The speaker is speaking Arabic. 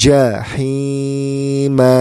جحيما